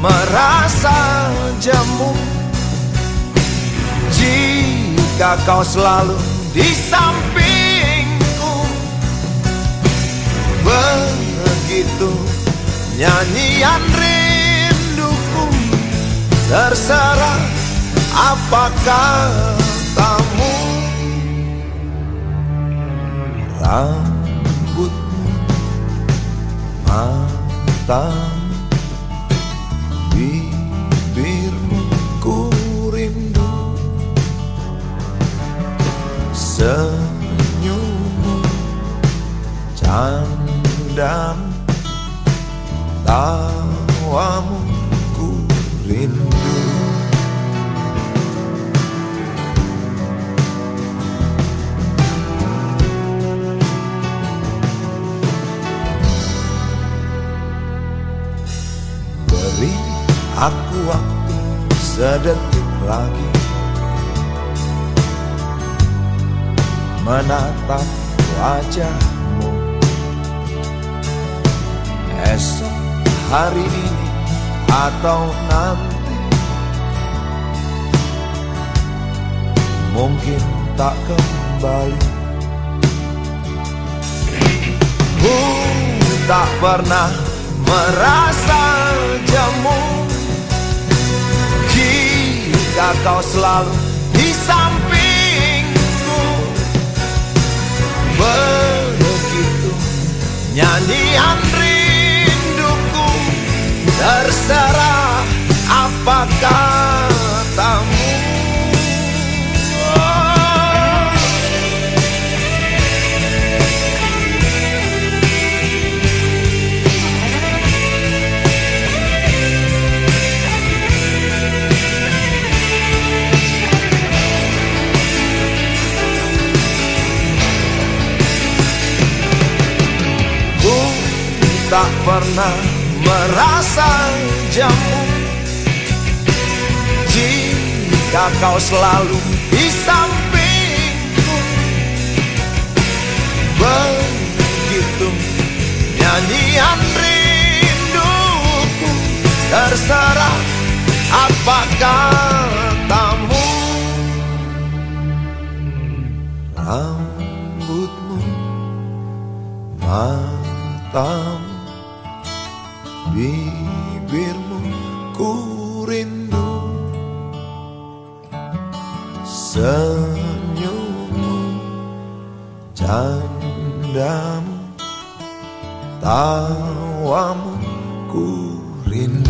merasa jemu Jika kau selalu di sampingku Begitu nyanyian rinduku Terserah apakah katamu Rambutmu matamu candamu tawamu ku rindu. Beri aku waktu sedetik lagi. Menatap wajahmu hari ini atau nanti. Mungkin tak kembali. Ku tak pernah merasa jemu. Jika kau selalu di sampingku Terserah apa katamu. Tak pernah merasa jemu Jika kau selalu di sampingku Begitu nyanyian rinduku Terserah apa katamu. Rambutmu matamu bibirmu ku rindu. Senyummu candamu tawamu ku rindu